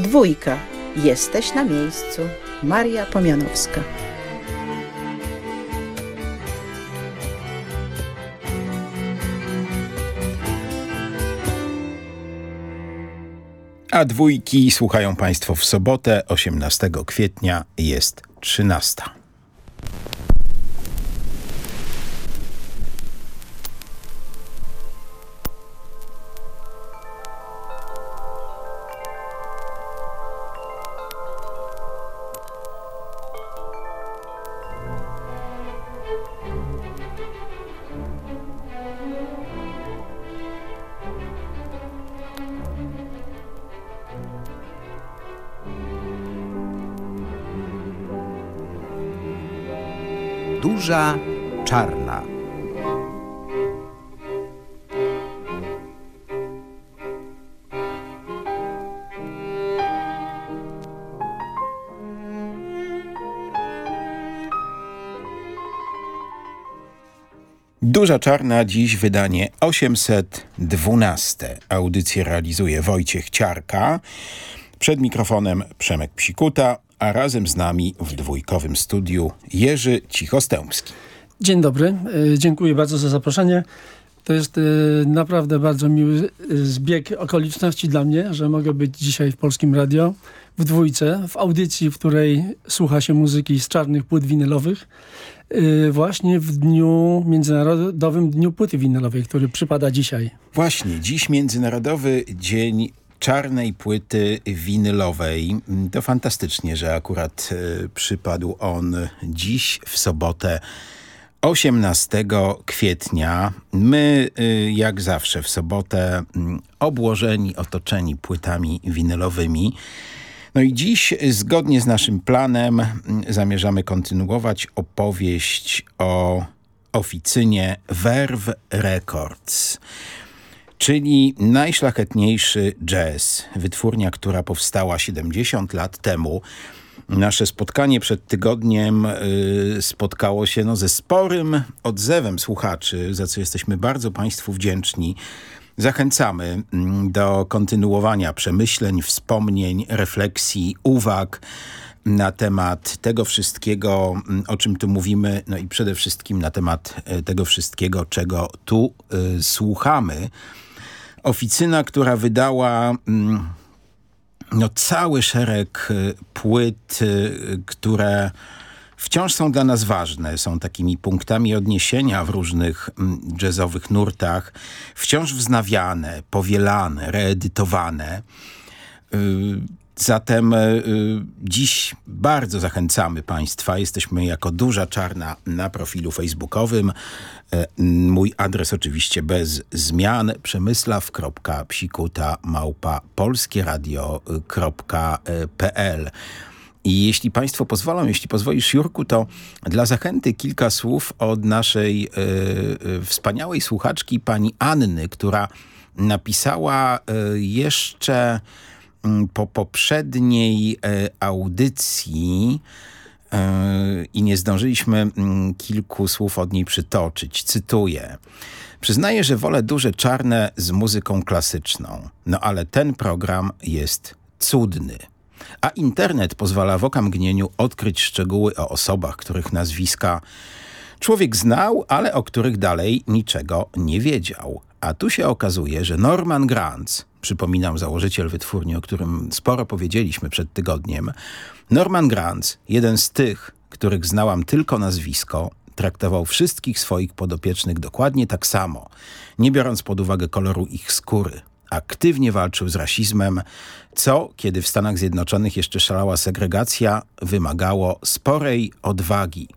Dwójka. Jesteś na miejscu. Maria Pomianowska. A dwójki słuchają Państwo w sobotę 18 kwietnia jest 13. Duża Czarna. Duża Czarna, dziś wydanie 812. Audycję realizuje Wojciech Ciarka. Przed mikrofonem Przemek Psikuta, a razem z nami w dwójkowym studiu Jerzy Cichostępski. Dzień dobry, e, dziękuję bardzo za zaproszenie. To jest e, naprawdę bardzo miły e, zbieg okoliczności dla mnie, że mogę być dzisiaj w Polskim Radio w dwójce, w audycji, w której słucha się muzyki z czarnych płyt winylowych. Właśnie w dniu Międzynarodowym Dniu Płyty Winylowej, który przypada dzisiaj. Właśnie, dziś Międzynarodowy Dzień czarnej płyty winylowej. To fantastycznie, że akurat y, przypadł on dziś w sobotę 18 kwietnia. My, y, jak zawsze w sobotę, y, obłożeni, otoczeni płytami winylowymi. No i dziś, zgodnie z naszym planem, zamierzamy kontynuować opowieść o oficynie Verve Records czyli najszlachetniejszy jazz, wytwórnia, która powstała 70 lat temu. Nasze spotkanie przed tygodniem y, spotkało się no, ze sporym odzewem słuchaczy, za co jesteśmy bardzo Państwu wdzięczni. Zachęcamy mm, do kontynuowania przemyśleń, wspomnień, refleksji, uwag na temat tego wszystkiego, mm, o czym tu mówimy, no i przede wszystkim na temat y, tego wszystkiego, czego tu y, słuchamy. Oficyna, która wydała mm, no, cały szereg y, płyt, y, które wciąż są dla nas ważne, są takimi punktami odniesienia w różnych mm, jazzowych nurtach, wciąż wznawiane, powielane, reedytowane. Zatem y, dziś bardzo zachęcamy Państwa. Jesteśmy jako Duża Czarna na profilu facebookowym. E, mój adres oczywiście bez zmian. przemysław.psikuta i jeśli Państwo pozwolą, jeśli pozwolisz Jurku, to dla zachęty kilka słów od naszej wspaniałej słuchaczki pani Anny, która napisała jeszcze po poprzedniej e, audycji e, i nie zdążyliśmy mm, kilku słów od niej przytoczyć. Cytuję. Przyznaję, że wolę duże czarne z muzyką klasyczną, no ale ten program jest cudny. A internet pozwala w okamgnieniu odkryć szczegóły o osobach, których nazwiska człowiek znał, ale o których dalej niczego nie wiedział. A tu się okazuje, że Norman Granz, przypominam założyciel wytwórni, o którym sporo powiedzieliśmy przed tygodniem, Norman Granz, jeden z tych, których znałam tylko nazwisko, traktował wszystkich swoich podopiecznych dokładnie tak samo, nie biorąc pod uwagę koloru ich skóry. Aktywnie walczył z rasizmem, co, kiedy w Stanach Zjednoczonych jeszcze szalała segregacja, wymagało sporej odwagi.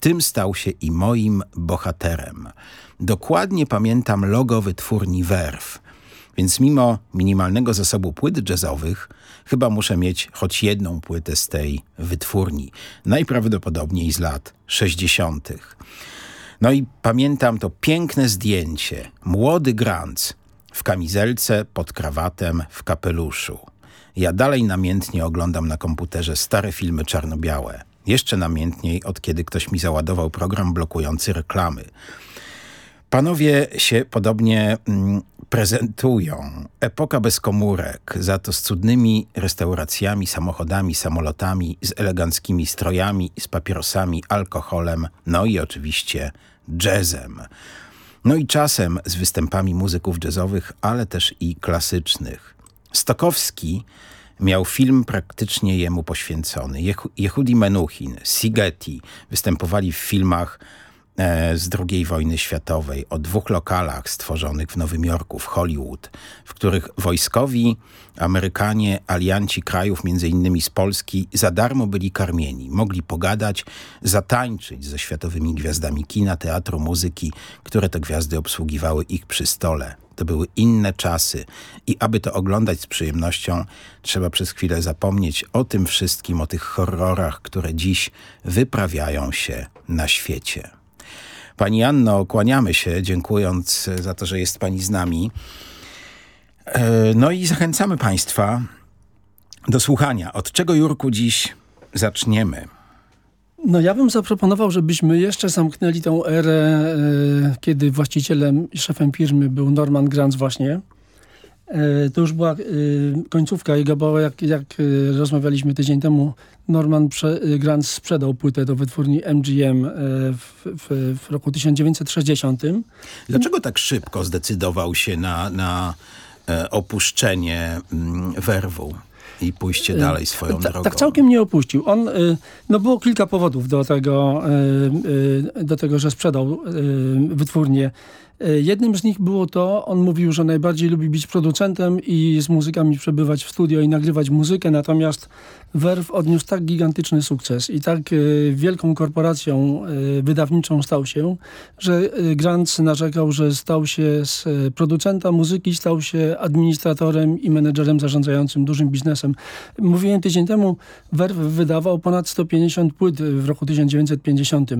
Tym stał się i moim bohaterem. Dokładnie pamiętam logo wytwórni Verve, więc mimo minimalnego zasobu płyt jazzowych, chyba muszę mieć choć jedną płytę z tej wytwórni. Najprawdopodobniej z lat 60. No i pamiętam to piękne zdjęcie. Młody Grant w kamizelce, pod krawatem, w kapeluszu. Ja dalej namiętnie oglądam na komputerze stare filmy czarno-białe. Jeszcze namiętniej od kiedy ktoś mi załadował program blokujący reklamy. Panowie się podobnie mm, prezentują epoka bez komórek, za to z cudnymi restauracjami, samochodami, samolotami, z eleganckimi strojami, z papierosami, alkoholem, no i oczywiście jazzem. No i czasem z występami muzyków jazzowych, ale też i klasycznych. Stokowski miał film praktycznie jemu poświęcony. Jehudi Menuhin, Sigeti występowali w filmach z II wojny światowej, o dwóch lokalach stworzonych w Nowym Jorku, w Hollywood, w których wojskowi Amerykanie, alianci krajów, między innymi z Polski, za darmo byli karmieni. Mogli pogadać, zatańczyć ze światowymi gwiazdami kina, teatru, muzyki, które te gwiazdy obsługiwały ich przy stole. To były inne czasy i aby to oglądać z przyjemnością, trzeba przez chwilę zapomnieć o tym wszystkim, o tych horrorach, które dziś wyprawiają się na świecie. Pani Anno, kłaniamy się, dziękując za to, że jest Pani z nami. E, no i zachęcamy Państwa do słuchania. Od czego, Jurku, dziś zaczniemy? No ja bym zaproponował, żebyśmy jeszcze zamknęli tą erę, e, kiedy właścicielem i szefem firmy był Norman Granz właśnie. E, to już była końcówka jego, bo jak, jak rozmawialiśmy tydzień temu, Norman Grant sprzedał płytę do wytwórni MGM e, w, w, w, roku 1960. Dlaczego tak szybko zdecydował się na, na e, opuszczenie mm, werwu? i pójście e, dalej swoją Ta, drogą. Tak całkiem nie opuścił. On, no było kilka powodów do tego, do tego że sprzedał wytwórnię E, jednym z nich było to, on mówił, że najbardziej lubi być producentem i z muzykami przebywać w studio i nagrywać muzykę, natomiast Verve odniósł tak gigantyczny sukces i tak e, wielką korporacją e, wydawniczą stał się, że Grant narzekał, że stał się z producenta muzyki, stał się administratorem i menedżerem zarządzającym dużym biznesem. Mówiłem tydzień temu, Verve wydawał ponad 150 płyt w roku 1950,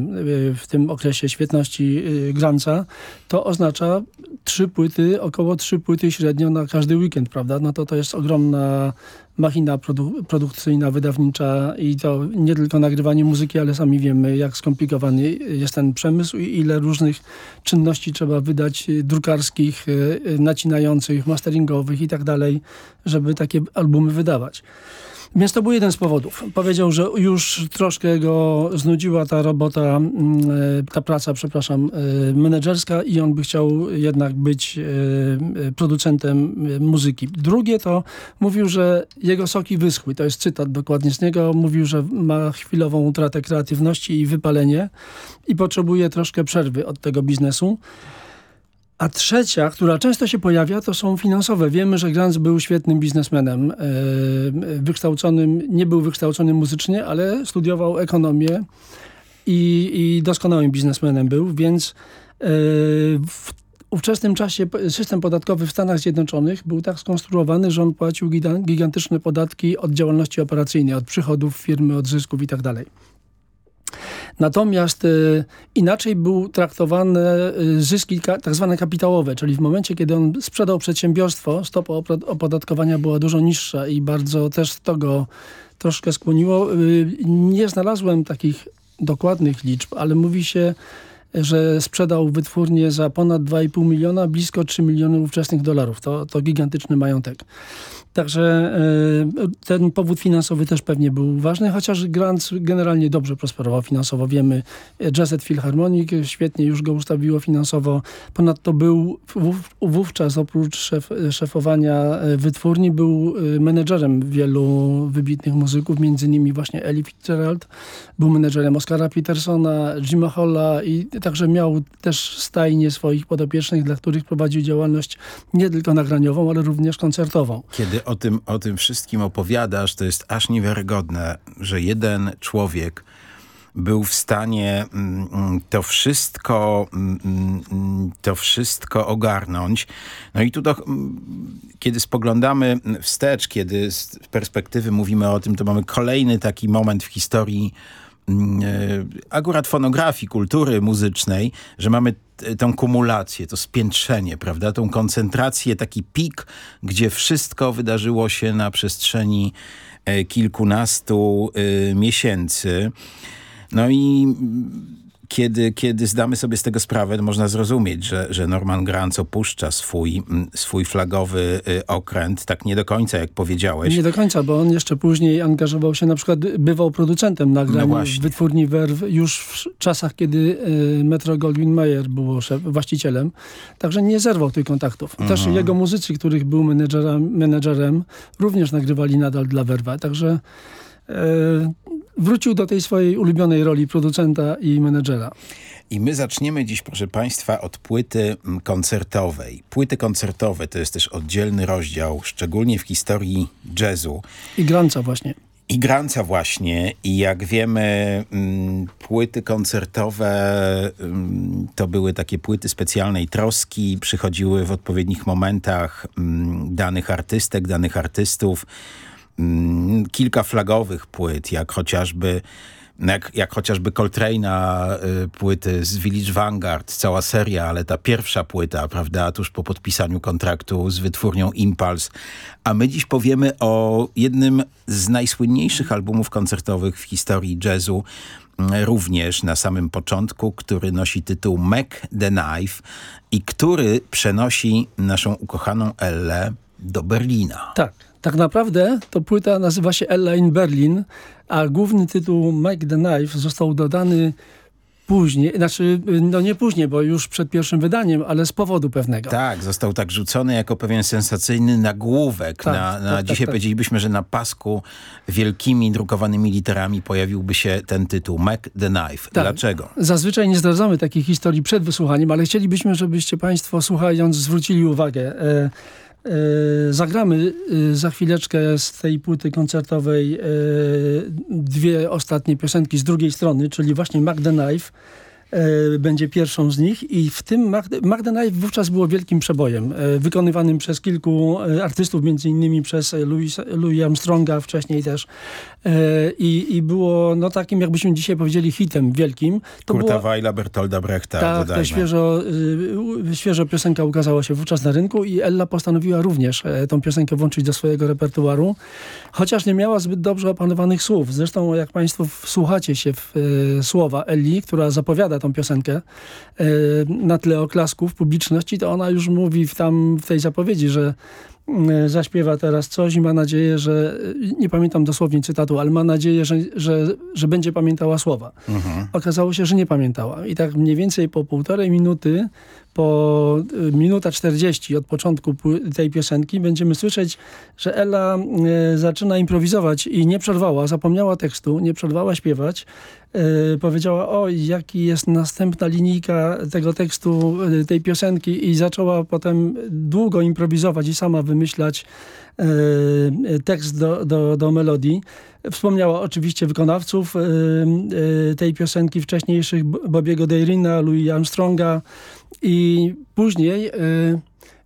w tym okresie świetności Granta. To oznacza trzy płyty, około trzy płyty średnio na każdy weekend, prawda? No to to jest ogromna machina produ produkcyjna, wydawnicza i to nie tylko nagrywanie muzyki, ale sami wiemy, jak skomplikowany jest ten przemysł i ile różnych czynności trzeba wydać drukarskich, e, nacinających, masteringowych i tak dalej, żeby takie albumy wydawać. Więc to był jeden z powodów. Powiedział, że już troszkę go znudziła ta robota, mm, e, ta praca, przepraszam, menedżerska i on by chciał jednak być producentem muzyki. Drugie to mówił, że jego soki wyschły. To jest cytat dokładnie z niego. Mówił, że ma chwilową utratę kreatywności i wypalenie i potrzebuje troszkę przerwy od tego biznesu. A trzecia, która często się pojawia, to są finansowe. Wiemy, że Grant był świetnym biznesmenem, e, wykształconym, nie był wykształcony muzycznie, ale studiował ekonomię i, i doskonałym biznesmenem był, więc e, w ówczesnym czasie system podatkowy w Stanach Zjednoczonych był tak skonstruowany, że on płacił gigantyczne podatki od działalności operacyjnej, od przychodów firmy, od zysków itd. Tak Natomiast y, inaczej był traktowane y, zyski ka tak zwane kapitałowe, czyli w momencie, kiedy on sprzedał przedsiębiorstwo, stopa opodatkowania była dużo niższa i bardzo też to go troszkę skłoniło. Y, nie znalazłem takich dokładnych liczb, ale mówi się, że sprzedał wytwórnię za ponad 2,5 miliona, blisko 3 miliony ówczesnych dolarów. To, to gigantyczny majątek. Także e, ten powód finansowy też pewnie był ważny, chociaż Grant generalnie dobrze prosperował finansowo. Wiemy, Jazzet Philharmonic świetnie już go ustawiło finansowo. Ponadto był wówczas oprócz szef, szefowania e, wytwórni był e, menedżerem wielu wybitnych muzyków, między innymi właśnie Ellie Fitzgerald. Był menedżerem Oscara Petersona, Jima Holla i także miał też stajnie swoich podopiecznych, dla których prowadził działalność nie tylko nagraniową, ale również koncertową. Kiedy o tym, o tym wszystkim opowiadasz, to jest aż niewiarygodne, że jeden człowiek był w stanie mm, mm, to wszystko, mm, to wszystko ogarnąć. No i tu to, kiedy spoglądamy wstecz, kiedy z perspektywy mówimy o tym, to mamy kolejny taki moment w historii e, akurat fonografii, kultury muzycznej, że mamy tą kumulację, to spiętrzenie, prawda? Tą koncentrację, taki pik, gdzie wszystko wydarzyło się na przestrzeni e, kilkunastu e, miesięcy. No i kiedy, kiedy zdamy sobie z tego sprawę, można zrozumieć, że, że Norman Granz opuszcza swój, swój flagowy y, okręt, tak nie do końca, jak powiedziałeś. Nie do końca, bo on jeszcze później angażował się, na przykład bywał producentem nagrań no w wytwórni Verve już w czasach, kiedy y, Metro Goldwyn Mayer było szef, właścicielem. Także nie zerwał tych kontaktów. Też mhm. jego muzycy, których był menedżerem, menedżerem, również nagrywali nadal dla Verve. Także E, wrócił do tej swojej ulubionej roli producenta i menedżera. I my zaczniemy dziś, proszę Państwa, od płyty mm, koncertowej. Płyty koncertowe to jest też oddzielny rozdział, szczególnie w historii jazzu. I Granca właśnie. I Granca właśnie. I jak wiemy, mm, płyty koncertowe mm, to były takie płyty specjalnej troski. Przychodziły w odpowiednich momentach danych artystek, danych artystów. Mm, kilka flagowych płyt, jak chociażby jak, jak chociażby Coltrane'a y, płyty z Village Vanguard, cała seria, ale ta pierwsza płyta, prawda, tuż po podpisaniu kontraktu z wytwórnią Impulse. A my dziś powiemy o jednym z najsłynniejszych albumów koncertowych w historii jazzu, mm, również na samym początku, który nosi tytuł Mac the Knife i który przenosi naszą ukochaną Ellę do Berlina. Tak. Tak naprawdę to płyta nazywa się Ella in Berlin, a główny tytuł Make the Knife został dodany później, znaczy no nie później, bo już przed pierwszym wydaniem, ale z powodu pewnego. Tak, został tak rzucony jako pewien sensacyjny nagłówek. Tak, na, na tak, dzisiaj tak, tak. powiedzielibyśmy, że na pasku wielkimi drukowanymi literami pojawiłby się ten tytuł Mac the Knife. Tak. Dlaczego? Zazwyczaj nie zdradzamy takich historii przed wysłuchaniem, ale chcielibyśmy, żebyście państwo słuchając zwrócili uwagę. E, zagramy e, za chwileczkę z tej płyty koncertowej e, dwie ostatnie piosenki z drugiej strony, czyli właśnie Magda Knife. E, będzie pierwszą z nich i w tym Magda Knife wówczas było wielkim przebojem, e, wykonywanym przez kilku e, artystów, między innymi przez Louis, Louis Armstronga wcześniej też i, i było no takim, jakbyśmy dzisiaj powiedzieli, hitem wielkim. To Kurta była, Weila, Bertolda Brechta, Tak, dodajmy. to świeżo, świeżo piosenka ukazała się wówczas na rynku i Ella postanowiła również tą piosenkę włączyć do swojego repertuaru, chociaż nie miała zbyt dobrze opanowanych słów. Zresztą jak państwo wsłuchacie się w słowa Elli, która zapowiada tą piosenkę e, na tle oklasków publiczności, to ona już mówi w, tam, w tej zapowiedzi, że E, zaśpiewa teraz coś i ma nadzieję, że, e, nie pamiętam dosłownie cytatu, ale ma nadzieję, że, że, że będzie pamiętała słowa. Mhm. Okazało się, że nie pamiętała. I tak mniej więcej po półtorej minuty, po e, minuta 40 od początku tej piosenki będziemy słyszeć, że Ella zaczyna improwizować i nie przerwała, zapomniała tekstu, nie przerwała śpiewać. powiedziała, o jaki jest następna linijka tego tekstu, tej piosenki i zaczęła potem długo improwizować i sama wymyślać tekst do, do, do melodii. Wspomniała oczywiście wykonawców e, e, tej piosenki wcześniejszych, Bobiego Deirina, Louis Armstronga i później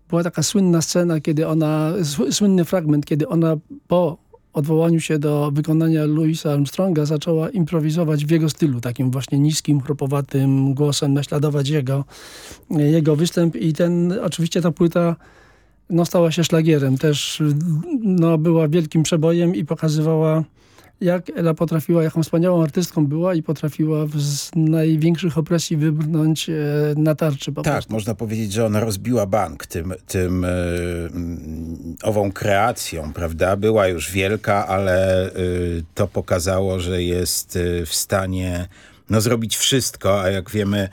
była taka słynna scena, kiedy ona, słynny fragment, kiedy ona po odwołaniu się do wykonania Louisa Armstronga zaczęła improwizować w jego stylu, takim właśnie niskim, chropowatym głosem, naśladować jego, jego występ i ten, oczywiście ta płyta no, stała się szlagierem. Też no, była wielkim przebojem i pokazywała jak Ela potrafiła, jaką wspaniałą artystką była i potrafiła z największych opresji wybrnąć e, na tarczy. tak, prostu. można powiedzieć, że ona rozbiła bank tym, tym e, ową kreacją, prawda? Była już wielka, ale e, to pokazało, że jest e, w stanie no, zrobić wszystko, a jak wiemy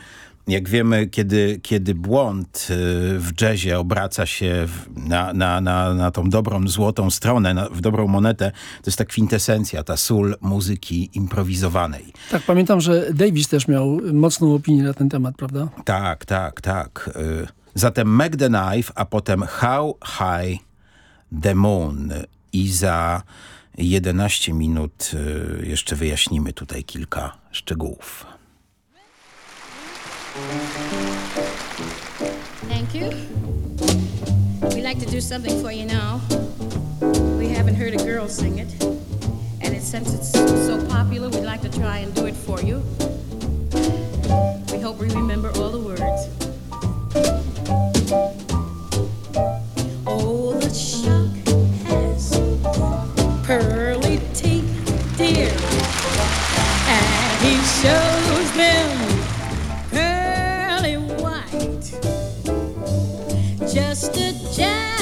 jak wiemy, kiedy, kiedy błąd y, w jazzie obraca się na, na, na, na tą dobrą, złotą stronę, na, w dobrą monetę, to jest ta kwintesencja, ta sól muzyki improwizowanej. Tak, pamiętam, że Davis też miał mocną opinię na ten temat, prawda? Tak, tak, tak. Y, zatem Meg the Knife, a potem How High the Moon i za 11 minut y, jeszcze wyjaśnimy tutaj kilka szczegółów. Thank you. We'd like to do something for you now. We haven't heard a girl sing it. And it, since it's so popular, we'd like to try and do it for you. We hope we remember all the words. Oh, the shark has pearly teeth, dear. And he shows them just a jazz.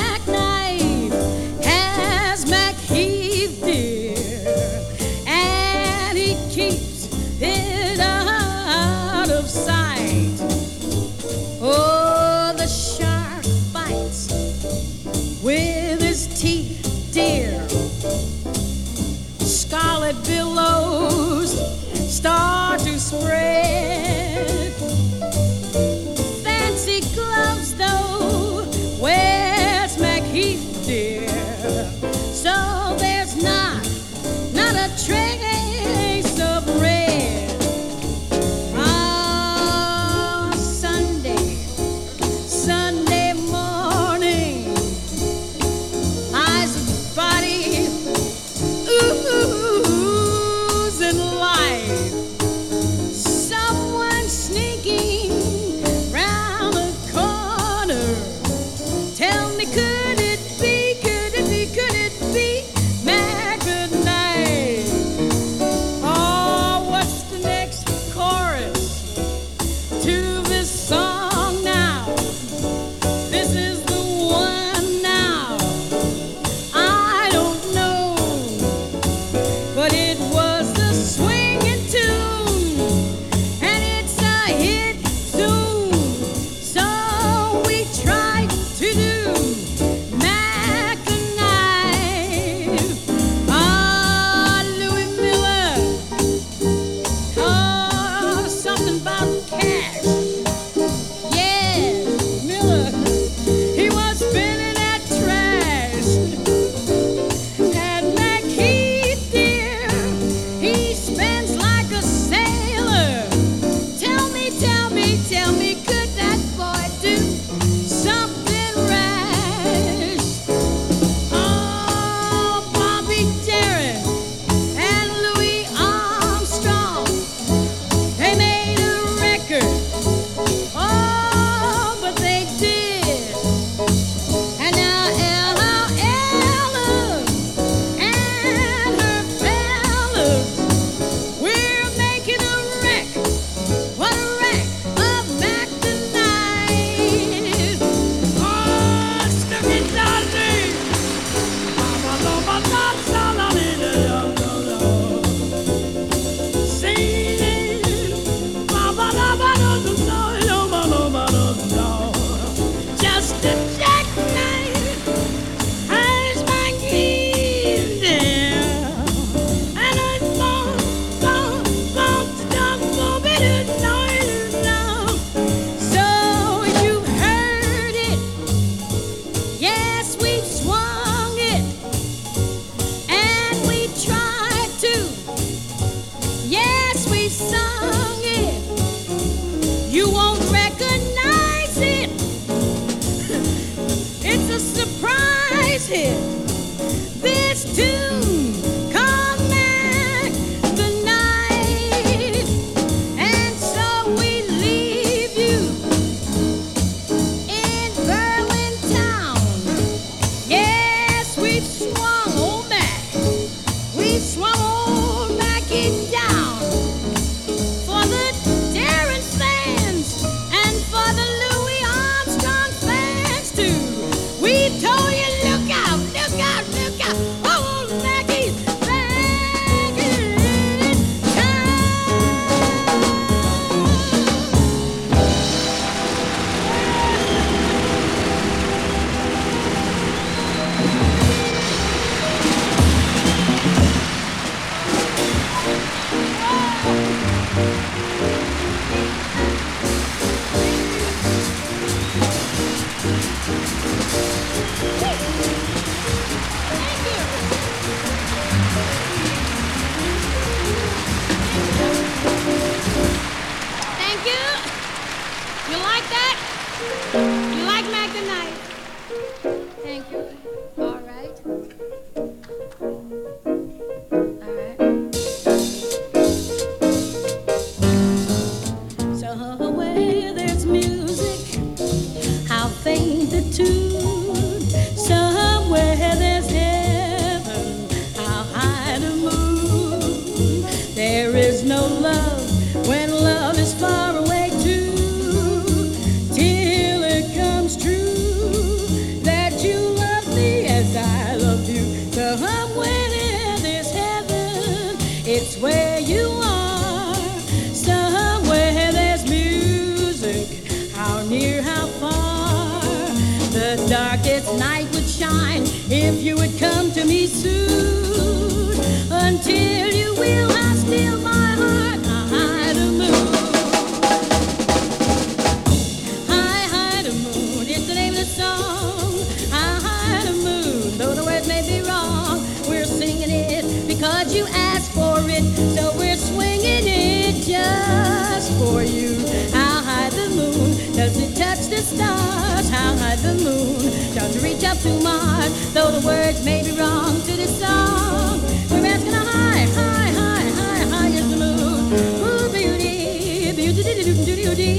for you. I'll hide the moon, doesn't touch the stars. I'll hide the moon, doesn't reach up to Mars. Though the words may be wrong to this song, we're asking high, high, high, high, high is the moon. Ooh, beauty, beauty, beauty, beauty,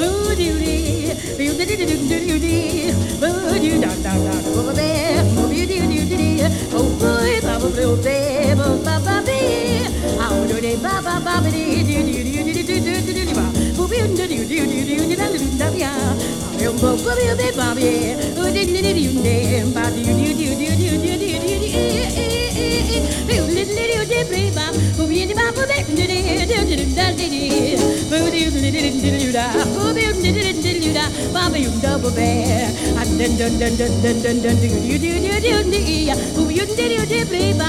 ooh, beauty, beauty, beauty, beauty, ooh, you, da, da, da, oh, baby, oh, beauty, beauty, oh, boy, ba, ba, ba, ba, ba, ba, how do they ba ba ba ba dee dee dee dee dee dee dee dee dee dee ba Boo bee dee dee dee dee dee dee da da da ya Boo boo boo bee bee ba bee Boo dee dee dee dee dee ba dee dee dee dee dee dee dee dee dee Boo dee dee dee dee dee ba Boo bee dee ba boo bee dee dee dee dee da dee dee Boo dee dee dee dee dee da Boo bee dee dee dee dee da Ba bee dee da boo bee And dun dun dun dun dun dun dun dee dee dee dee dee dee Boo bee dee dee dee dee ba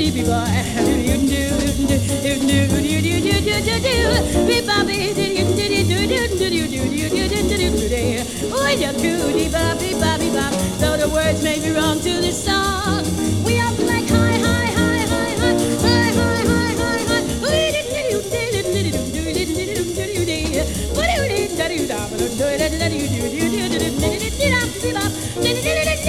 though the words may be wrong to the song, we are like high, high, high, high, high, high, high, high, high, high, oh, do, do, do,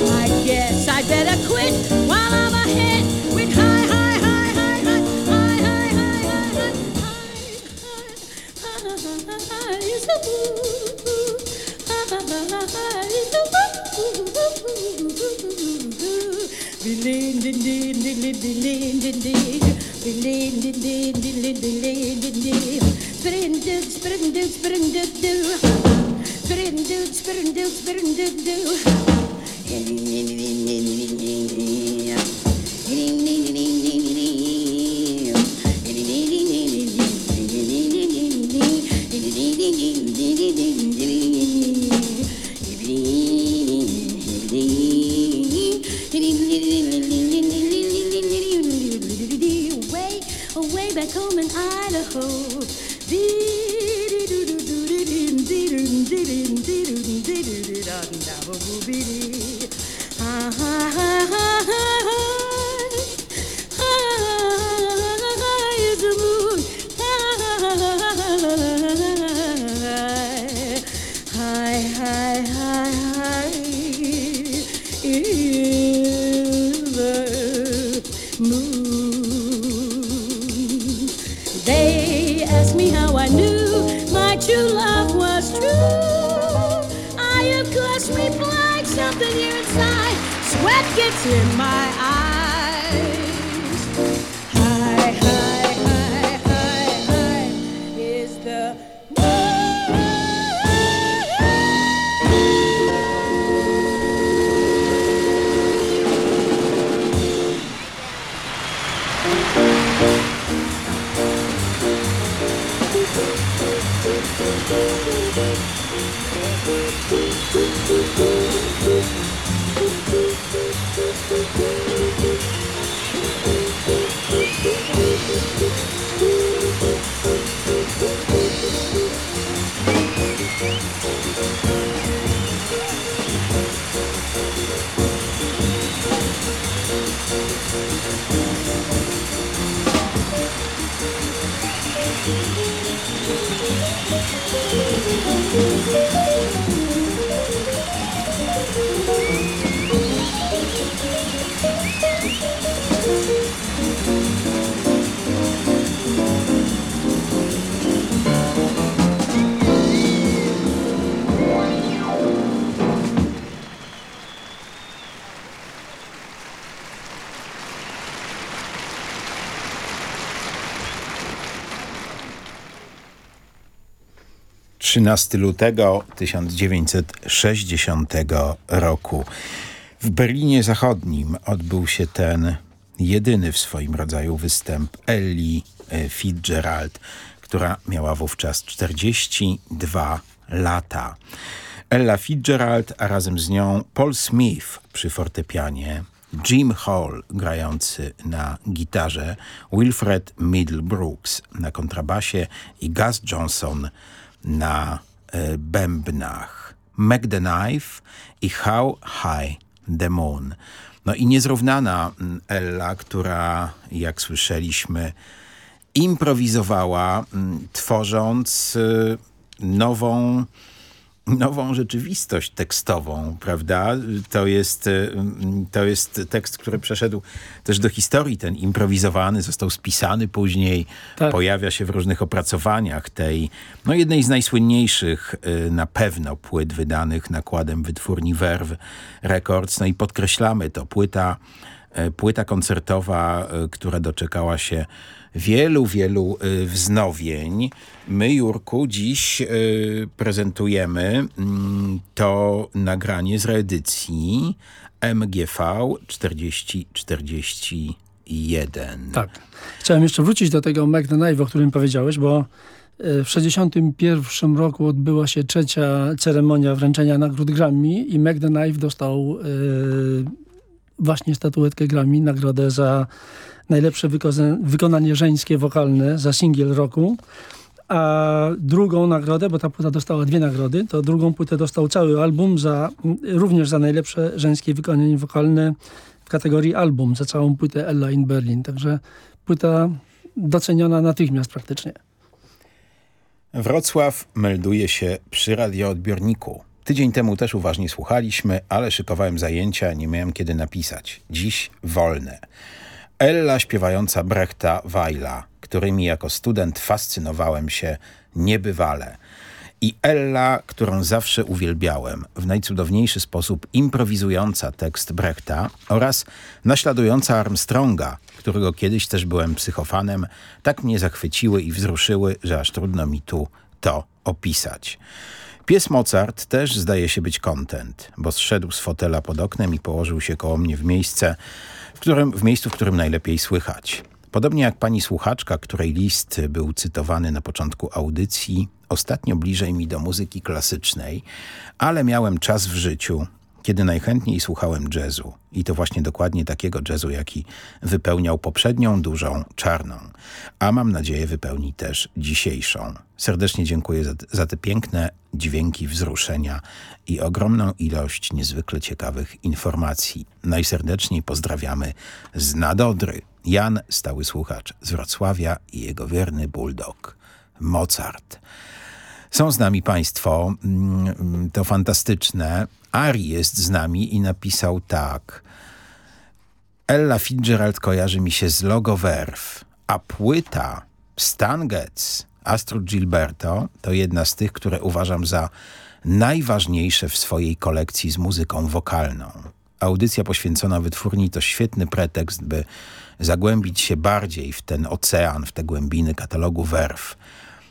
I guess I better quit Sprindu, sprindu, do. Sprindu, sprindu, sprindu, do. 13 lutego 1960 roku. W Berlinie Zachodnim odbył się ten jedyny w swoim rodzaju występ Ellie e, Fitzgerald, która miała wówczas 42 lata. Ella Fitzgerald, a razem z nią Paul Smith przy fortepianie, Jim Hall grający na gitarze, Wilfred Middlebrooks na kontrabasie i Gus Johnson na e, bębnach. Mac the Knife i How High the Moon. No i niezrównana mm, Ella, która, jak słyszeliśmy, improwizowała, mm, tworząc y, nową nową rzeczywistość tekstową, prawda? To jest, y, to jest tekst, który przeszedł też do historii, ten improwizowany, został spisany później, tak. pojawia się w różnych opracowaniach tej, no jednej z najsłynniejszych y, na pewno płyt wydanych nakładem wytwórni Verve Records, no i podkreślamy to, płyta, płyta koncertowa, która doczekała się wielu, wielu y, wznowień. My, Jurku, dziś prezentujemy mm, to nagranie z reedycji MGV 4041. Tak. Chciałem jeszcze wrócić do tego Mac o którym powiedziałeś, bo w 1961 roku odbyła się trzecia ceremonia wręczenia nagród Grammy i Mac dostał właśnie statuetkę Grammy, nagrodę za najlepsze wykonanie żeńskie wokalne za singiel roku. A drugą nagrodę, bo ta płyta dostała dwie nagrody, to drugą płytę dostał cały album za, również za najlepsze żeńskie wykonanie wokalne w kategorii album, za całą płytę Ella in Berlin. Także płyta doceniona natychmiast praktycznie. Wrocław melduje się przy radioodbiorniku. Tydzień temu też uważnie słuchaliśmy, ale szykowałem zajęcia, nie miałem kiedy napisać. Dziś wolne. Ella śpiewająca Brechta Weila, którymi jako student fascynowałem się niebywale. I Ella, którą zawsze uwielbiałem, w najcudowniejszy sposób improwizująca tekst Brechta oraz naśladująca Armstronga, którego kiedyś też byłem psychofanem, tak mnie zachwyciły i wzruszyły, że aż trudno mi tu to opisać. Pies Mozart też zdaje się być kontent, bo zszedł z fotela pod oknem i położył się koło mnie w miejsce, w, którym, w miejscu, w którym najlepiej słychać. Podobnie jak pani słuchaczka, której list był cytowany na początku audycji, ostatnio bliżej mi do muzyki klasycznej, ale miałem czas w życiu, kiedy najchętniej słuchałem jazzu. I to właśnie dokładnie takiego jazzu, jaki wypełniał poprzednią dużą czarną. A mam nadzieję wypełni też dzisiejszą. Serdecznie dziękuję za, za te piękne dźwięki wzruszenia i ogromną ilość niezwykle ciekawych informacji. Najserdeczniej pozdrawiamy z Nadodry. Jan, stały słuchacz z Wrocławia i jego wierny bulldog Mozart. Są z nami Państwo, mm, to fantastyczne. Ari jest z nami i napisał tak. Ella Fitzgerald kojarzy mi się z logo Verve, a płyta Stan Getz, Astrud Gilberto to jedna z tych, które uważam za najważniejsze w swojej kolekcji z muzyką wokalną. Audycja poświęcona wytwórni to świetny pretekst, by zagłębić się bardziej w ten ocean, w te głębiny katalogu Verve.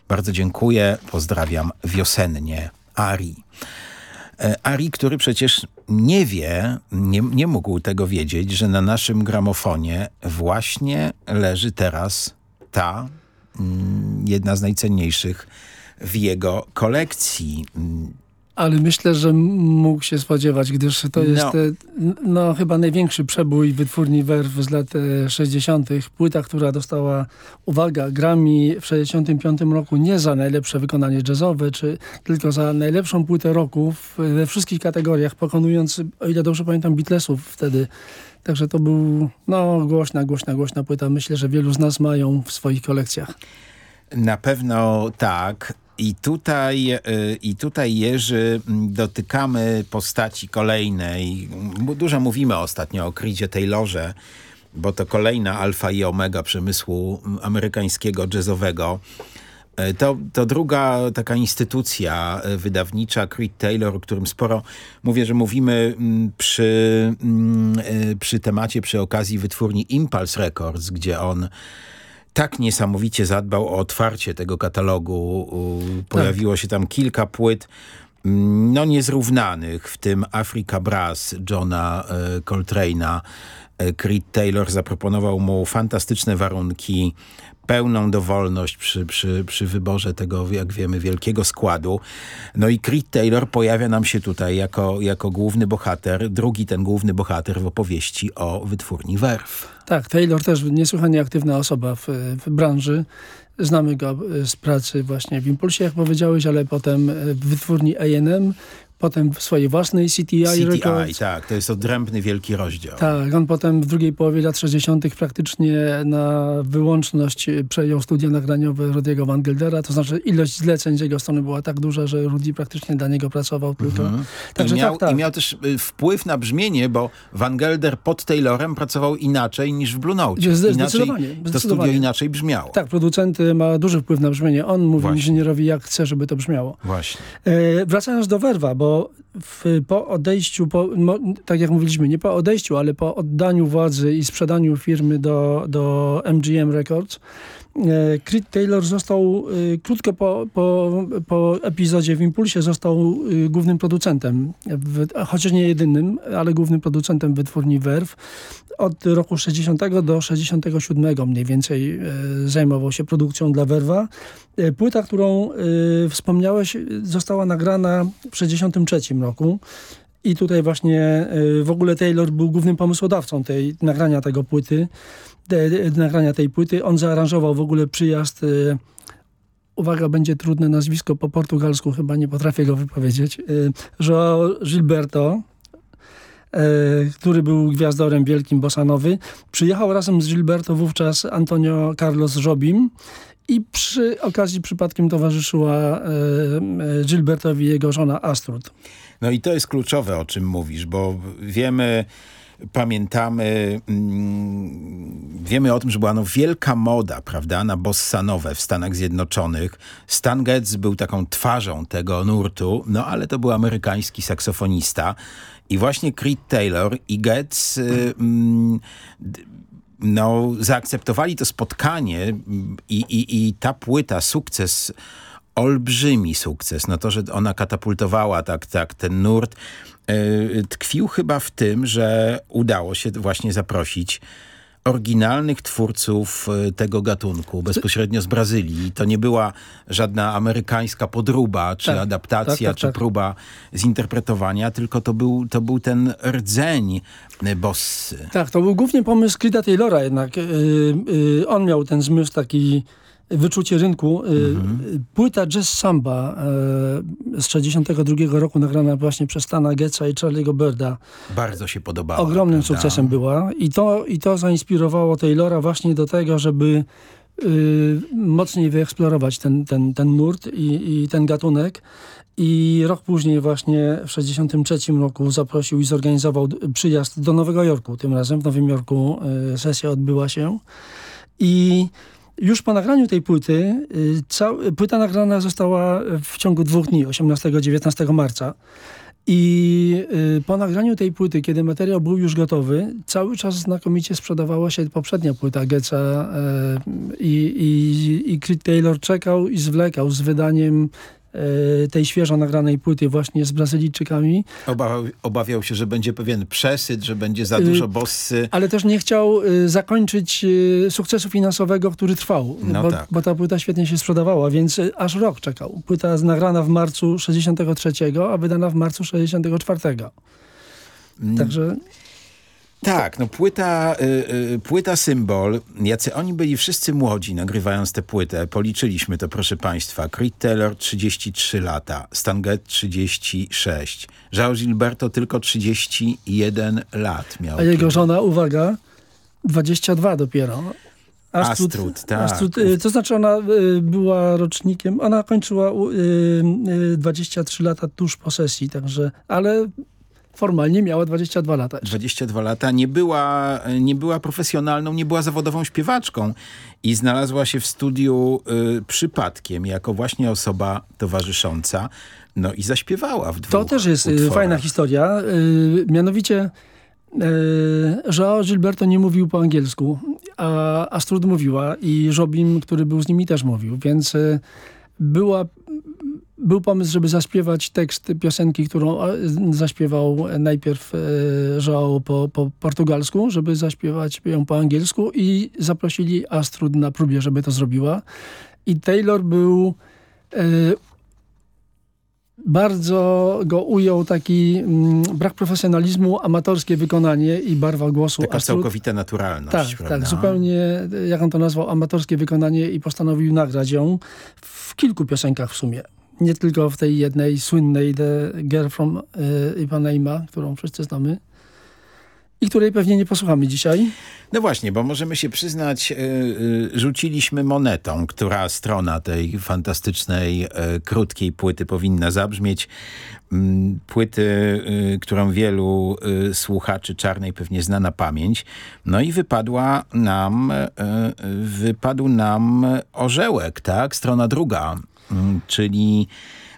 Bardzo dziękuję, pozdrawiam wiosennie Ari. E, Ari, który przecież nie wie, nie, nie mógł tego wiedzieć, że na naszym gramofonie właśnie leży teraz ta mm, jedna z najcenniejszych w jego kolekcji ale myślę, że mógł się spodziewać, gdyż to jest no. no chyba największy przebój wytwórni Verve z lat 60. E, Płyta, która dostała, uwaga, Grammy w 65 roku nie za najlepsze wykonanie jazzowe, czy tylko za najlepszą płytę roku we wszystkich kategoriach, pokonując, o ile dobrze pamiętam, Beatlesów wtedy. Także to był no, głośna, głośna, głośna płyta. Myślę, że wielu z nas mają w swoich kolekcjach. Na pewno tak. I tutaj, e, I tutaj, Jerzy, dotykamy postaci kolejnej. Dużo mówimy ostatnio o Creedzie Taylorze, bo to kolejna alfa i omega przemysłu amerykańskiego jazzowego. E, to, to druga taka instytucja e, wydawnicza, Creed Taylor, o którym sporo mówię, że mówimy przy, przy temacie, przy okazji wytwórni Impulse Records, gdzie on tak niesamowicie zadbał o otwarcie tego katalogu. Pojawiło tak. się tam kilka płyt mm, no niezrównanych, w tym Africa Brass Johna e, Coltrane'a. E, Creed Taylor zaproponował mu fantastyczne warunki, pełną dowolność przy, przy, przy wyborze tego, jak wiemy, wielkiego składu. No i Creed Taylor pojawia nam się tutaj jako, jako główny bohater, drugi ten główny bohater w opowieści o wytwórni Werf. Tak, Taylor też niesłychanie aktywna osoba w, w branży. Znamy go z pracy właśnie w Impulsie, jak powiedziałeś, ale potem w wytwórni A&M, potem w swojej własnej CTI, CTI Records. tak, to jest odrębny wielki rozdział. Tak, on potem w drugiej połowie lat 60. praktycznie na wyłączność przejął studia nagraniowe Rudiego Van Geldera, to znaczy ilość zleceń z jego strony była tak duża, że Rudy praktycznie dla niego pracował tylko. Mhm. Także I, miał, tak, tak. I miał też y, wpływ na brzmienie, bo Van Gelder pod Taylorem pracował inaczej niż w Blue Note. Inaczej, zdecydowanie, To studio inaczej brzmiało. Tak, producent ma duży wpływ na brzmienie. On mówi Właśnie. inżynierowi, jak chce, żeby to brzmiało. Właśnie. E, wracając do Werwa, bo bo w, po odejściu, po, tak jak mówiliśmy, nie po odejściu, ale po oddaniu władzy i sprzedaniu firmy do, do MGM Records, e, Creed Taylor został e, krótko po, po, po epizodzie w Impulsie został e, głównym producentem, chociaż nie jedynym, ale głównym producentem wytwórni Verve. Od roku 60 do 67 mniej więcej zajmował się produkcją dla Verva. Płyta, którą wspomniałeś, została nagrana w 63 roku. I tutaj właśnie w ogóle Taylor był głównym pomysłodawcą tej nagrania tego płyty nagrania tej płyty. On zaaranżował w ogóle przyjazd y, uwaga, będzie trudne nazwisko po portugalsku, chyba nie potrafię go wypowiedzieć, y, João Gilberto, y, który był gwiazdorem wielkim bossanowy. Przyjechał razem z Gilberto wówczas Antonio Carlos Jobim i przy okazji przypadkiem towarzyszyła Gilbertowi jego żona Astrud. No i to jest kluczowe, o czym mówisz, bo wiemy pamiętamy, mm, wiemy o tym, że była no wielka moda, prawda, na bossanowe w Stanach Zjednoczonych. Stan Getz był taką twarzą tego nurtu, no ale to był amerykański saksofonista. I właśnie Creed Taylor i Getz y, mm, no, zaakceptowali to spotkanie i, i, i ta płyta, sukces olbrzymi sukces. No to, że ona katapultowała tak, tak ten nurt, yy, tkwił chyba w tym, że udało się właśnie zaprosić oryginalnych twórców e, tego gatunku, bezpośrednio z Brazylii. To nie była żadna amerykańska podróba, czy tak, adaptacja, tak, tak, czy tak. próba zinterpretowania, tylko to był, to był ten rdzeń bossy. Tak, to był głównie pomysł Creed'a Taylora jednak. Yy, yy, on miał ten zmysł taki wyczucie rynku. Mhm. Płyta Jazz Samba z 62 roku nagrana właśnie przez Stana Getza i Charlie'ego Birda. Bardzo się podobała. Ogromnym prawda? sukcesem była i to, i to zainspirowało Taylora właśnie do tego, żeby y, mocniej wyeksplorować ten, ten, ten nurt i, i ten gatunek. I rok później właśnie w 63 roku zaprosił i zorganizował przyjazd do Nowego Jorku. Tym razem w Nowym Jorku y, sesja odbyła się. I już po nagraniu tej płyty, y, płyta nagrana została w ciągu dwóch dni, 18-19 marca. I y, po nagraniu tej płyty, kiedy materiał był już gotowy, cały czas znakomicie sprzedawała się poprzednia płyta Getza y, i, i, i Creed Taylor czekał i zwlekał z wydaniem tej świeżo nagranej płyty właśnie z Brazylijczykami. Obawiał, obawiał się, że będzie pewien przesyt, że będzie za dużo y, bossy. Ale też nie chciał y, zakończyć sukcesu finansowego, który trwał, no bo, tak. bo, ta płyta świetnie się sprzedawała, więc aż rok czekał. Płyta nagrana w marcu 63, a wydana w marcu 64. Mm. Także tak, no płyta, y, y, płyta symbol, jacy oni byli wszyscy młodzi nagrywając tę płytę, policzyliśmy to proszę państwa, Creed Taylor 33 lata, Stan Getz 36, João Gilberto tylko 31 lat miał. A jego żona, uwaga, 22 dopiero. Astrud, Astrud tak. Astrud, y, to znaczy ona była rocznikiem, ona kończyła 23 y, lata tuż po sesji, także, ale formalnie miała 22 lata. 22 lata, nie była, nie była profesjonalną, nie była zawodową śpiewaczką i znalazła się w studiu y, przypadkiem jako właśnie osoba towarzysząca. No i zaśpiewała w dwóch To też jest y, utworach. fajna historia. Y, mianowicie y, Joao Gilberto nie mówił po angielsku, a Astrud mówiła i Jobim, który był z nimi też mówił, więc y, była był pomysł, żeby zaśpiewać tekst piosenki, którą zaśpiewał najpierw e, João po, po portugalsku, żeby zaśpiewać ją po angielsku i zaprosili Astrud na próbie, żeby to zrobiła. I Taylor był e, bardzo go ujął taki m, mm, brak profesjonalizmu, amatorskie wykonanie i barwa głosu. Taka Astrud. całkowita naturalność. Tak, tak prawda? tak, zupełnie, jak on to nazwał, amatorskie wykonanie i postanowił nagrać ją w kilku piosenkach w sumie nie tylko w tej jednej słynnej The Girl from y, Ipanema, którą wszyscy znamy i której pewnie nie posłuchamy dzisiaj. No właśnie, bo możemy się przyznać, y, y, rzuciliśmy monetą, która strona tej fantastycznej, krótkiej płyty powinna zabrzmieć. Mm, płyty, którą wielu słuchaczy czarnej pewnie zna na pamięć. No i wypadła nam, wypadł nam orzełek, tak? Strona druga czyli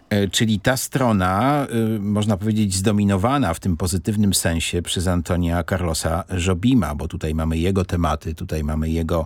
e, Czyli ta strona, y, można powiedzieć, zdominowana w tym pozytywnym sensie przez Antonia Carlosa Jobima, bo tutaj mamy jego tematy, tutaj mamy jego,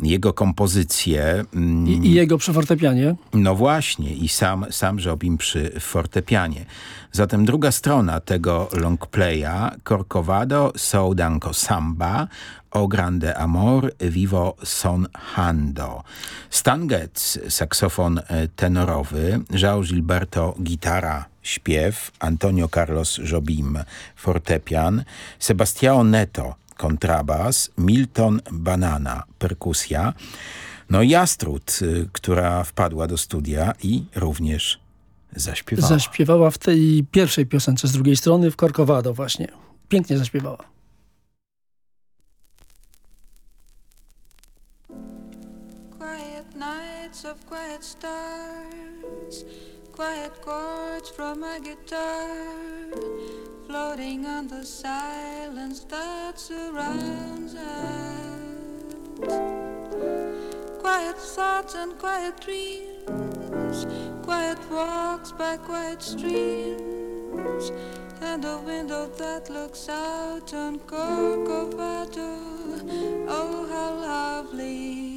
jego kompozycje. Mm. I, I, jego przy fortepianie. No właśnie, i sam, sam Jobim przy fortepianie. Zatem druga strona tego longplaya, Corcovado Soudanko Samba, O Grande Amor, Vivo Son Hando. Stan Getz, saksofon e, tenorowy, João Gilberto, gitara, śpiew, Antonio Carlos Jobim, fortepian, Sebastião Neto, kontrabas, Milton Banana, perkusja, no i Astrud, e, która wpadła do studia i również zaśpiewała. Zaśpiewała w tej pierwszej piosence z drugiej strony, w Corcovado właśnie. Pięknie zaśpiewała. Quiet nights of quiet stars Quiet chords from my guitar Floating on the silence that surrounds us. Quiet thoughts and quiet dreams Quiet walks by quiet streams And a window that looks out on Corcovado. Oh, how lovely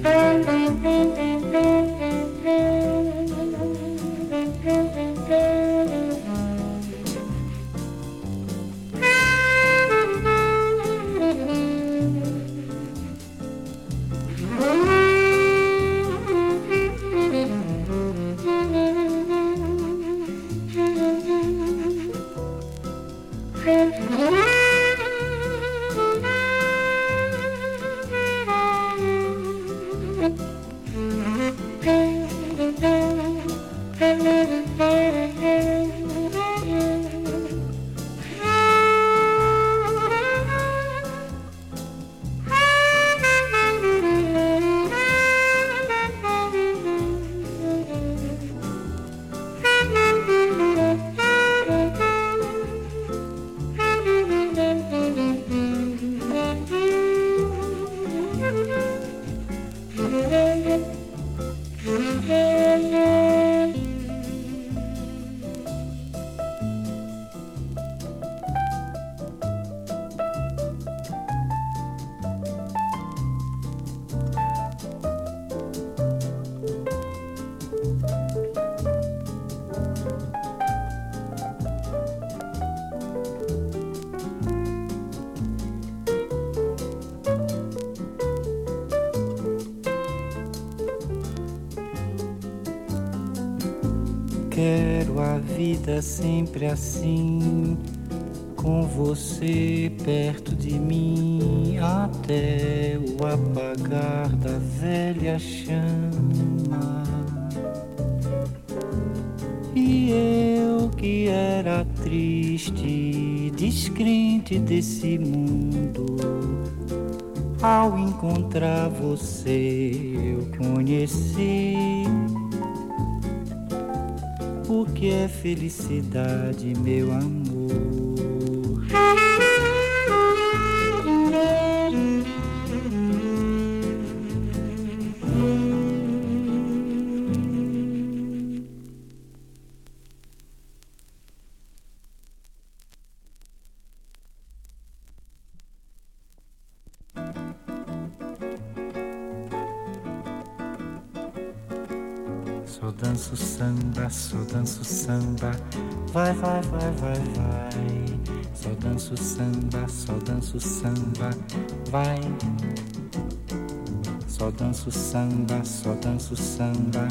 Thank you. O apagar da velha chama. E eu que era triste, descrente desse mundo, ao encontrar você eu conheci o que é felicidade, meu amor. Vai, vai, vai, vai. Só danço samba, só danço samba, vai. Só danço samba, só danço samba,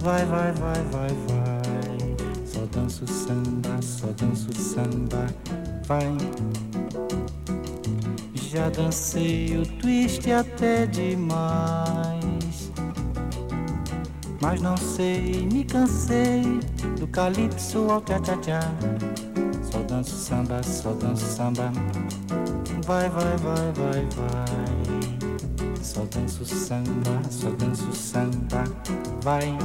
vai, vai, vai, vai, vai. Só danço samba, só danço samba, vai. Já dancei o twist até demais. Mas não sei, me cansei do calypso ao tchá-tchá-tchá. Só danço samba, só danço samba. Vai, vai, vai, vai, vai. Só danço samba, só danço samba. Vai.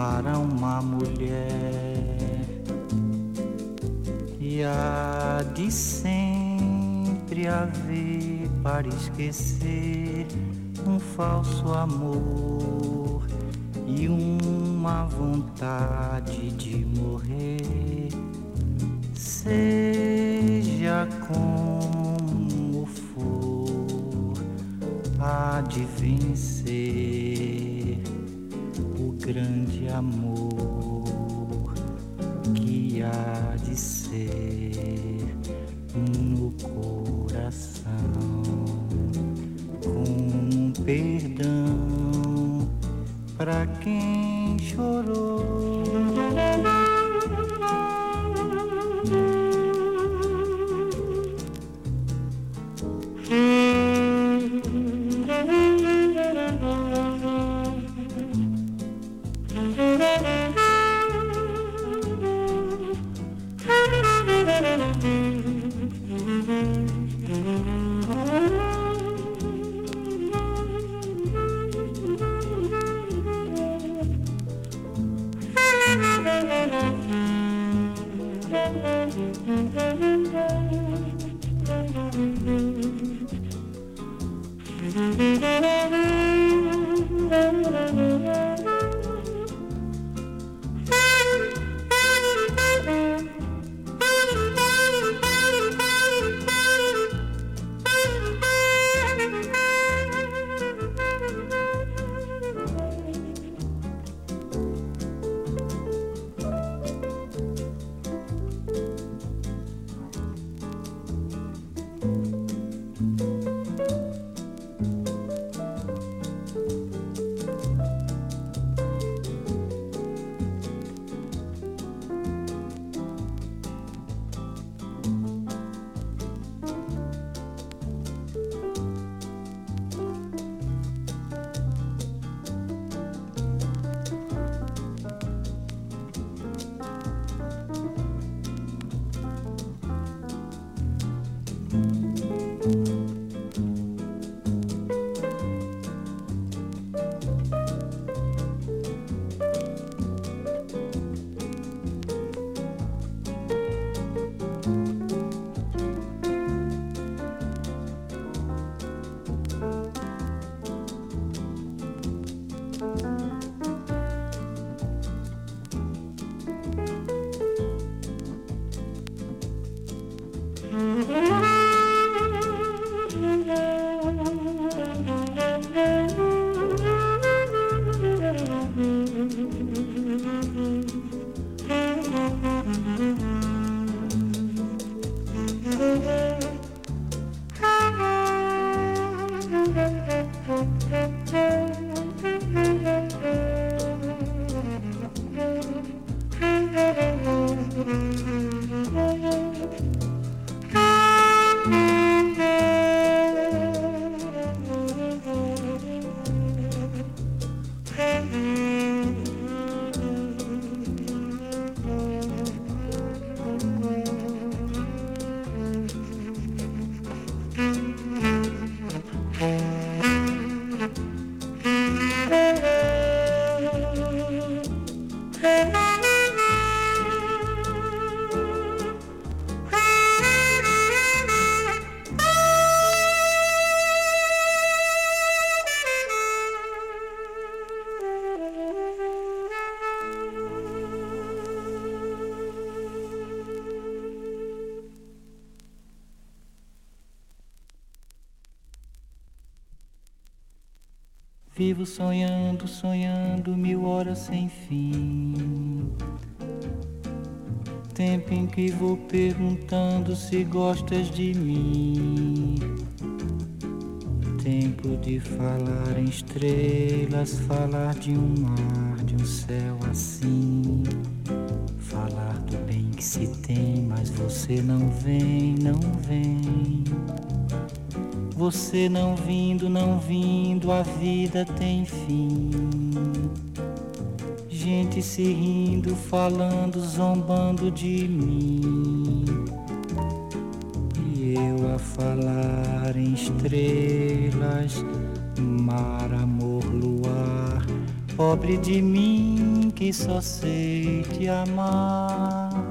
para uma mulher e há de sempre haver para esquecer um falso amor e uma vontade de morrer, seja como for, há de vencer amor que há de ser no coração. Com perdão para quem Hey. Sonhando, sonhando mil horas sem fim. Tempo em que vou perguntando se gostas de mim. Tempo de falar em estrelas, falar de um mar, de um céu assim. Falar do bem que se tem, mas você não vem, não vem. Você não vindo, não vindo, a vida tem fim. Gente se rindo, falando, zombando de mim. E eu a falar em estrelas, mar, amor, luar. Pobre de mim que só sei te amar.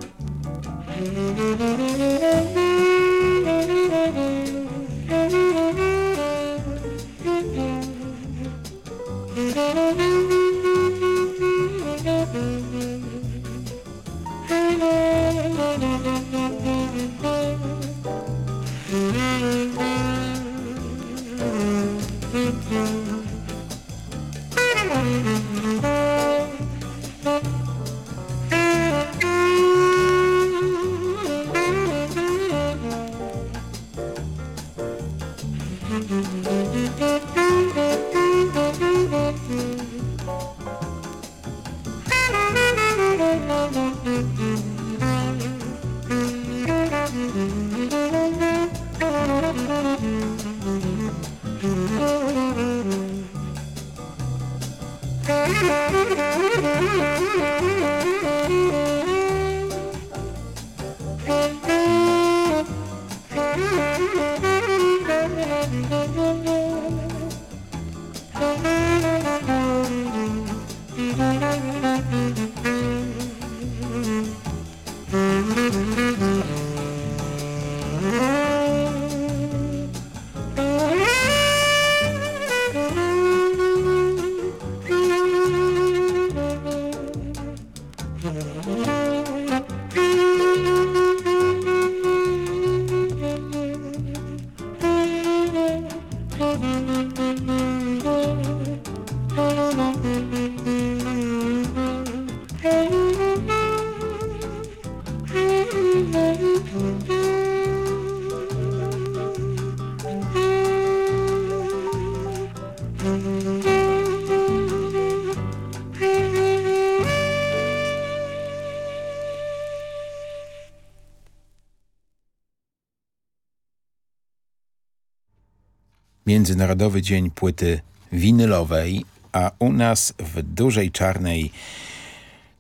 Międzynarodowy Dzień Płyty Winylowej, a u nas w dużej czarnej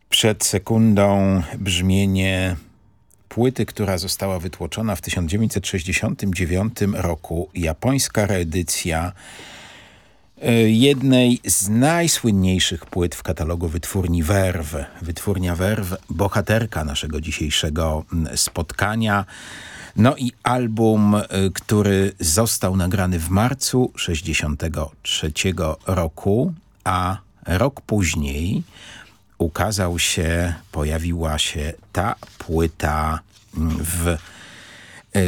przed sekundą brzmienie płyty, która została wytłoczona w 1969 roku, japońska reedycja jednej z najsłynniejszych płyt w katalogu wytwórni Verve. Wytwórnia Verve, bohaterka naszego dzisiejszego spotkania. No i album, y, który został nagrany w marcu 63 roku, a rok później ukazał się, pojawiła się ta płyta w e,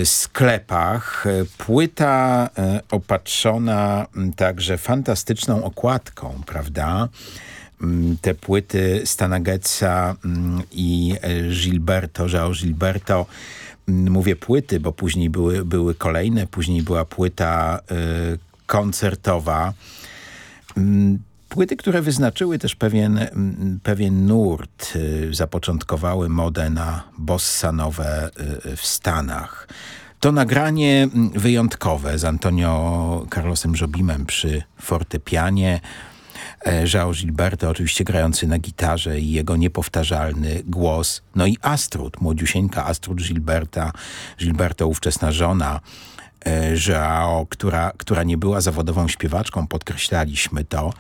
sklepach. Płyta e, opatrzona także fantastyczną okładką, prawda? Te płyty Stanagetza mm, i e, Gilberto, João Gilberto, mówię płyty, bo później były, były kolejne, później była płyta e, koncertowa. Płyty, które wyznaczyły też pewien, mm, pewien nurt, y, zapoczątkowały modę na bossanowe y, w Stanach. To nagranie mm, wyjątkowe z Antonio Carlosem Jobimem przy fortepianie, e, João Gilberto oczywiście grający na gitarze i jego niepowtarzalny głos, no i Astrud, młodziusieńka Astrud Gilberta, Gilberto ówczesna żona, e, João, która, która nie była zawodową śpiewaczką, podkreślaliśmy to.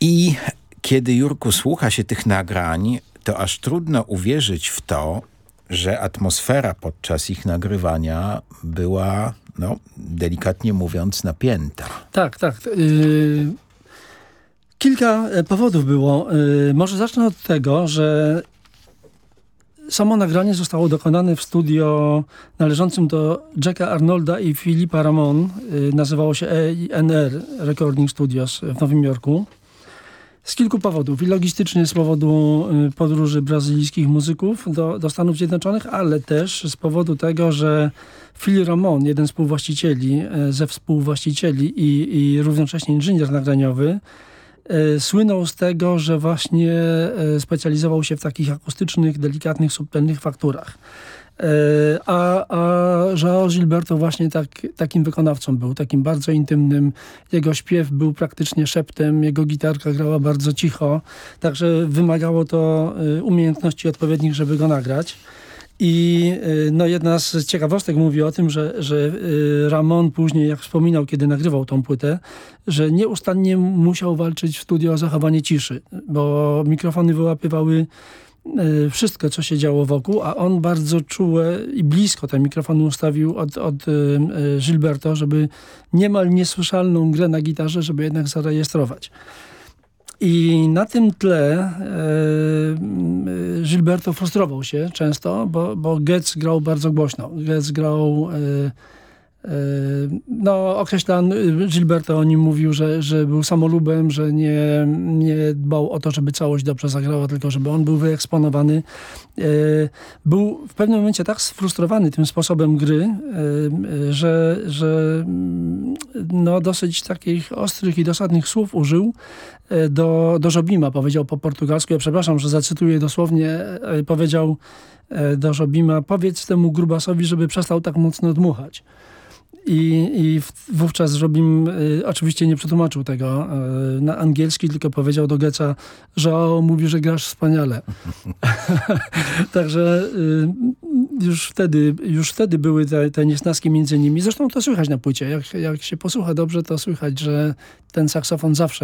I kiedy Jurku słucha się tych nagrań, to aż trudno uwierzyć w to, że atmosfera podczas ich nagrywania była, no, delikatnie mówiąc, napięta. Tak, tak. Yy, kilka e, powodów było. Yy, może zacznę od tego, że samo nagranie zostało dokonane w studio należącym do Jacka Arnolda i Filipa Ramon. Yy, nazywało się ENR Recording Studios w Nowym Jorku. Z kilku powodów. I logistycznie z powodu y, podróży brazylijskich muzyków do, do Stanów Zjednoczonych, ale też z powodu tego, że Phil Ramon, jeden z współwłaścicieli, y, ze współwłaścicieli i, i równocześnie inżynier nagraniowy, y, słynął z tego, że właśnie y, specjalizował się w takich akustycznych, delikatnych, subtelnych fakturach. E, A, a João Gilberto właśnie tak, takim wykonawcą był, takim bardzo intymnym. Jego śpiew był praktycznie szeptem, jego gitarka grała bardzo cicho, także wymagało to umiejętności odpowiednich, żeby go nagrać. I y, no, jedna z ciekawostek mówi o tym, że, że y, Ramon później, jak wspominał, kiedy nagrywał tą płytę, że nieustannie musiał walczyć w studio o zachowanie ciszy, bo mikrofony wyłapywały y, wszystko, co się działo wokół, a on bardzo czułe i blisko te mikrofony ustawił od, od Gilberto, żeby niemal niesłyszalną grę na gitarze, żeby jednak zarejestrować. I na tym tle e, e, Gilberto frustrował się często, bo, bo Getz grał bardzo głośno. Getz grał... E, no, określan, Gilberto o nim mówił, że, że był samolubem, że nie, nie dbał o to, żeby całość dobrze zagrała, tylko żeby on był wyeksponowany. E, był w pewnym momencie tak sfrustrowany tym sposobem gry, e, że, że mm, no, dosyć takich ostrych i dosadnych słów użył do, do Żobima. Powiedział po portugalsku, ja przepraszam, że zacytuję dosłownie, powiedział do Żobima, powiedz temu grubasowi, żeby przestał tak mocno dmuchać. I, i wówczas Żobim y, oczywiście nie przetłumaczył tego y, na angielski, tylko powiedział do Geca, że o, mówi, że grasz wspaniale. Także y, już wtedy, już wtedy były te, te niesnaski między nimi. Zresztą to słychać na płycie. Jak, jak się posłucha dobrze, to słychać, że ten saksofon zawsze